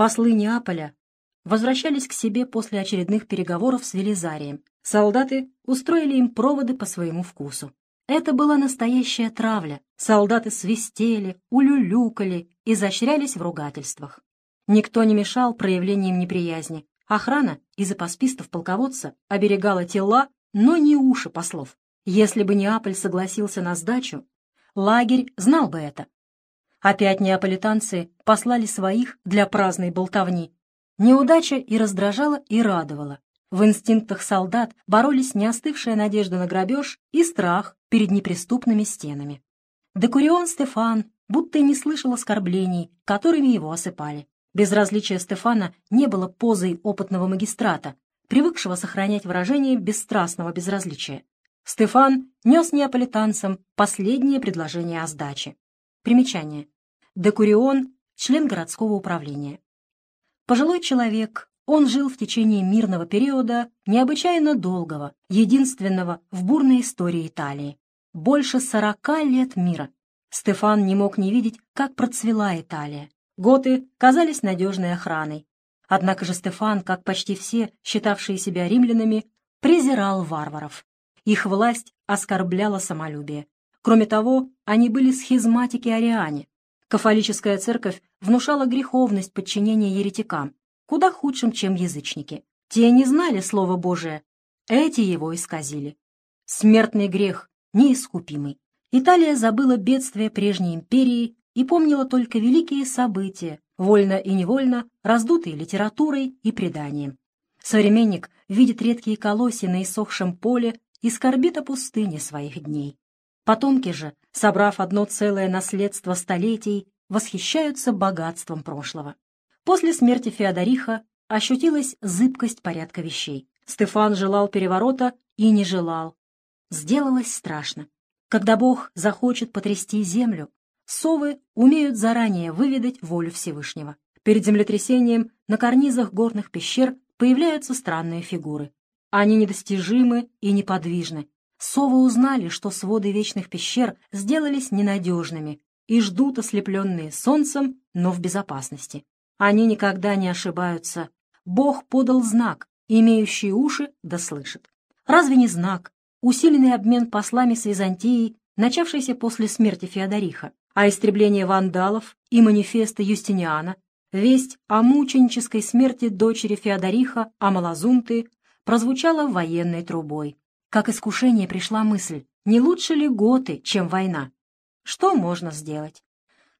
Послы Неаполя возвращались к себе после очередных переговоров с Велизарием. Солдаты устроили им проводы по своему вкусу. Это была настоящая травля. Солдаты свистели, улюлюкали, изощрялись в ругательствах. Никто не мешал проявлениям неприязни. Охрана из апоспистов полководца оберегала тела, но не уши послов. Если бы Неаполь согласился на сдачу, лагерь знал бы это. Опять неаполитанцы послали своих для праздной болтовни. Неудача и раздражала, и радовала. В инстинктах солдат боролись неостывшая надежда на грабеж и страх перед неприступными стенами. Декурион Стефан будто и не слышал оскорблений, которыми его осыпали. Безразличие Стефана не было позой опытного магистрата, привыкшего сохранять выражение бесстрастного безразличия. Стефан нес неаполитанцам последнее предложение о сдаче. Примечание. Декурион — член городского управления. Пожилой человек, он жил в течение мирного периода, необычайно долгого, единственного в бурной истории Италии. Больше сорока лет мира. Стефан не мог не видеть, как процвела Италия. Готы казались надежной охраной. Однако же Стефан, как почти все, считавшие себя римлянами, презирал варваров. Их власть оскорбляла самолюбие. Кроме того, они были схизматики-ариане. Кафолическая церковь внушала греховность подчинения еретикам, куда худшим, чем язычники. Те не знали Слова Божия, эти его исказили. Смертный грех, неискупимый. Италия забыла бедствия прежней империи и помнила только великие события, вольно и невольно раздутые литературой и преданием. Современник видит редкие колосья на иссохшем поле и скорбит о пустыне своих дней. Потомки же, собрав одно целое наследство столетий, восхищаются богатством прошлого. После смерти Феодориха ощутилась зыбкость порядка вещей. Стефан желал переворота и не желал. Сделалось страшно. Когда Бог захочет потрясти землю, совы умеют заранее выведать волю Всевышнего. Перед землетрясением на карнизах горных пещер появляются странные фигуры. Они недостижимы и неподвижны. Совы узнали, что своды вечных пещер сделались ненадежными и ждут ослепленные солнцем, но в безопасности. Они никогда не ошибаются. Бог подал знак, имеющий уши да слышит. Разве не знак? Усиленный обмен послами с Византией, начавшийся после смерти Феодориха, а истребление вандалов и манифеста Юстиниана, весть о мученической смерти дочери Феодориха Амалазунты прозвучала военной трубой. Как искушение пришла мысль, не лучше ли готы, чем война? Что можно сделать?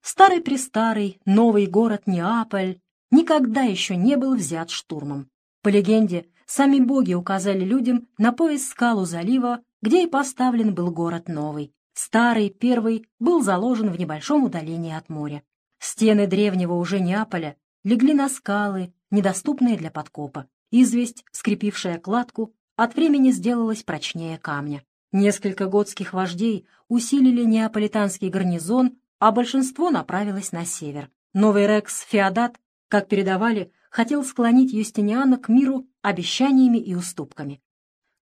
Старый-престарый новый город Неаполь никогда еще не был взят штурмом. По легенде, сами боги указали людям на пояс скалу залива, где и поставлен был город новый. Старый, первый, был заложен в небольшом удалении от моря. Стены древнего уже Неаполя легли на скалы, недоступные для подкопа. Известь, скрепившая кладку, от времени сделалась прочнее камня. Несколько готских вождей усилили неаполитанский гарнизон, а большинство направилось на север. Новый Рекс Феодат, как передавали, хотел склонить Юстиниана к миру обещаниями и уступками.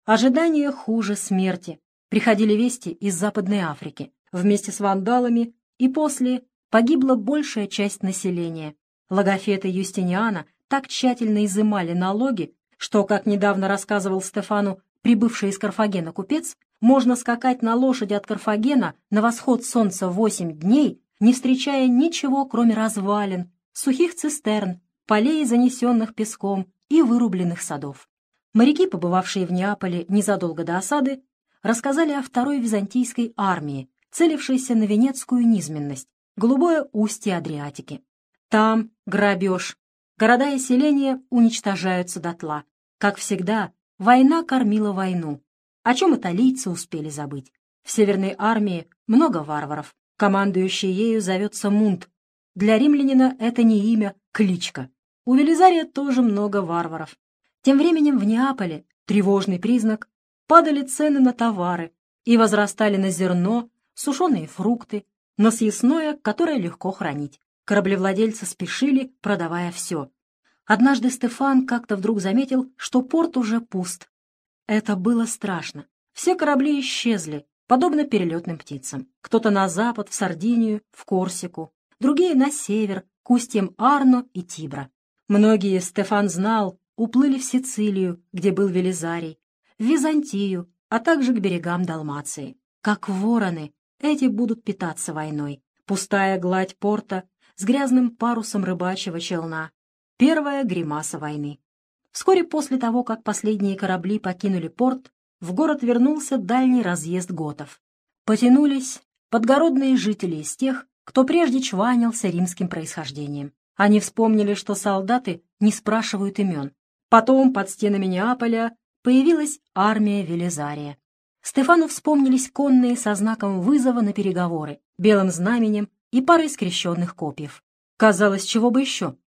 Ожидание хуже смерти. Приходили вести из Западной Африки. Вместе с вандалами и после погибла большая часть населения. Логофеты Юстиниана так тщательно изымали налоги, что, как недавно рассказывал Стефану прибывший из Карфагена купец, можно скакать на лошади от Карфагена на восход солнца восемь дней, не встречая ничего, кроме развалин, сухих цистерн, полей, занесенных песком, и вырубленных садов. Моряки, побывавшие в Неаполе незадолго до осады, рассказали о второй византийской армии, целившейся на венецкую низменность, голубое устье Адриатики. Там грабеж. Города и селения уничтожаются дотла. Как всегда, война кормила войну, о чем италийцы успели забыть. В Северной армии много варваров. Командующий ею зовется Мунт. Для римлянина это не имя, кличка. У Велизария тоже много варваров. Тем временем в Неаполе, тревожный признак, падали цены на товары и возрастали на зерно, сушеные фрукты, на съестное, которое легко хранить. Кораблевладельцы спешили, продавая все. Однажды Стефан как-то вдруг заметил, что порт уже пуст. Это было страшно. Все корабли исчезли, подобно перелетным птицам. Кто-то на запад, в Сардинию, в Корсику, другие на север, к устьям Арно и Тибра. Многие, Стефан знал, уплыли в Сицилию, где был Велизарий, в Византию, а также к берегам Далмации. Как вороны, эти будут питаться войной. Пустая гладь порта с грязным парусом рыбачьего челна. Первая гримаса войны. Вскоре после того, как последние корабли покинули порт, в город вернулся дальний разъезд готов. Потянулись подгородные жители из тех, кто прежде чванился римским происхождением. Они вспомнили, что солдаты не спрашивают имен. Потом под стенами Неаполя появилась армия Велизария. Стефану вспомнились конные со знаком вызова на переговоры, белым знаменем и парой скрещенных копьев. Казалось, чего бы еще.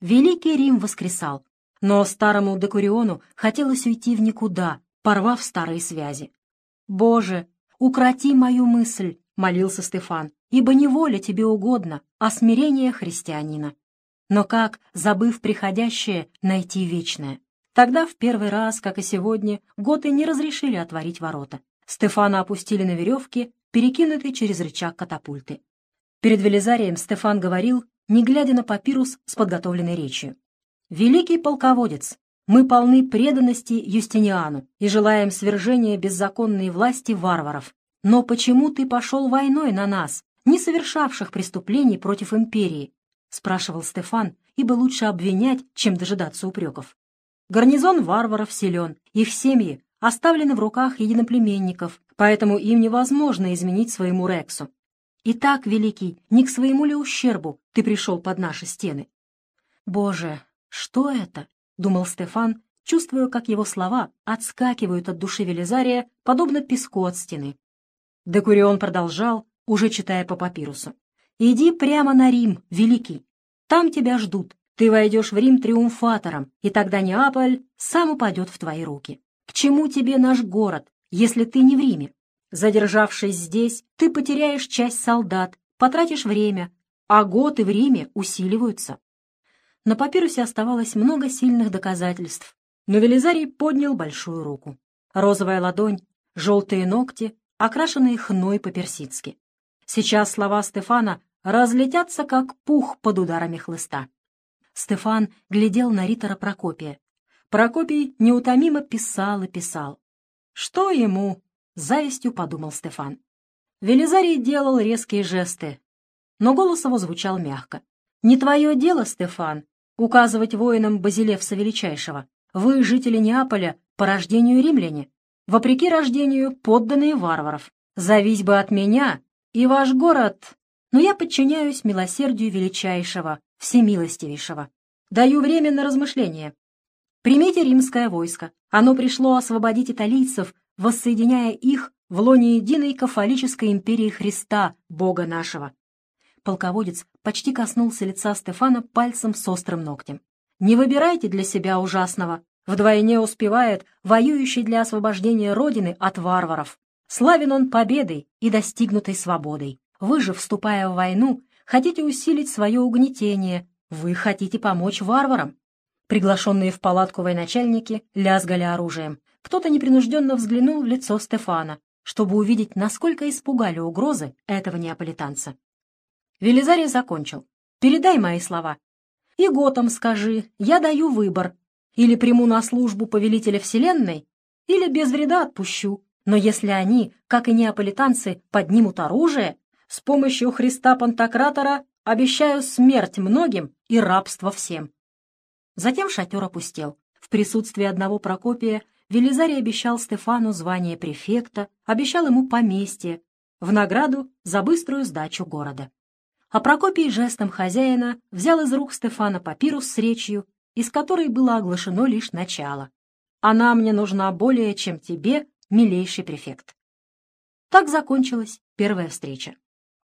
Великий Рим воскресал, но старому Декуриону хотелось уйти в никуда, порвав старые связи. «Боже, укроти мою мысль!» — молился Стефан, «ибо не воля тебе угодно, а смирение христианина». Но как, забыв приходящее, найти вечное? Тогда в первый раз, как и сегодня, готы не разрешили отворить ворота. Стефана опустили на веревке, перекинутые через рычаг катапульты. Перед Велизарием Стефан говорил, не глядя на папирус с подготовленной речью. «Великий полководец, мы полны преданности Юстиниану и желаем свержения беззаконной власти варваров. Но почему ты пошел войной на нас, не совершавших преступлений против империи?» — спрашивал Стефан, ибо лучше обвинять, чем дожидаться упреков. Гарнизон варваров силен, их семьи оставлены в руках единоплеменников, поэтому им невозможно изменить своему Рексу. Итак, Великий, не к своему ли ущербу ты пришел под наши стены? Боже, что это? — думал Стефан, чувствуя, как его слова отскакивают от души Велизария, подобно песку от стены. Декурион продолжал, уже читая по папирусу. «Иди прямо на Рим, Великий. Там тебя ждут. Ты войдешь в Рим триумфатором, и тогда Неаполь сам упадет в твои руки. К чему тебе наш город, если ты не в Риме? Задержавшись здесь, ты потеряешь часть солдат, потратишь время, а готы в Риме усиливаются. На папирусе оставалось много сильных доказательств, но Велизарий поднял большую руку. Розовая ладонь, желтые ногти, окрашенные хной по-персидски. Сейчас слова Стефана разлетятся, как пух под ударами хлыста. Стефан глядел на ритора Прокопия. Прокопий неутомимо писал и писал. «Что ему?» — завистью подумал Стефан. Велизарий делал резкие жесты, но голос его звучал мягко. «Не твое дело, Стефан, указывать воинам Базилевса Величайшего. Вы, жители Неаполя, по рождению римляне, вопреки рождению подданные варваров. Завись бы от меня, и ваш город... Но я подчиняюсь милосердию Величайшего, всемилостивейшего. Даю время на размышление. Примите римское войско. Оно пришло освободить италийцев, воссоединяя их в лоне единой кафолической империи Христа, Бога нашего. Полководец почти коснулся лица Стефана пальцем с острым ногтем. «Не выбирайте для себя ужасного. Вдвойне успевает воюющий для освобождения Родины от варваров. Славен он победой и достигнутой свободой. Вы же, вступая в войну, хотите усилить свое угнетение, вы хотите помочь варварам. Приглашенные в палатку военачальники лязгали оружием. Кто-то непринужденно взглянул в лицо Стефана, чтобы увидеть, насколько испугали угрозы этого неаполитанца. Велизарий закончил. «Передай мои слова. И готам скажи, я даю выбор. Или приму на службу повелителя Вселенной, или без вреда отпущу. Но если они, как и неаполитанцы, поднимут оружие, с помощью Христа Пантократора обещаю смерть многим и рабство всем. Затем шатер опустел. В присутствии одного Прокопия Велизарий обещал Стефану звание префекта, обещал ему поместье, в награду за быструю сдачу города. А Прокопий жестом хозяина взял из рук Стефана папирус с речью, из которой было оглашено лишь начало. «Она мне нужна более, чем тебе, милейший префект». Так закончилась первая встреча.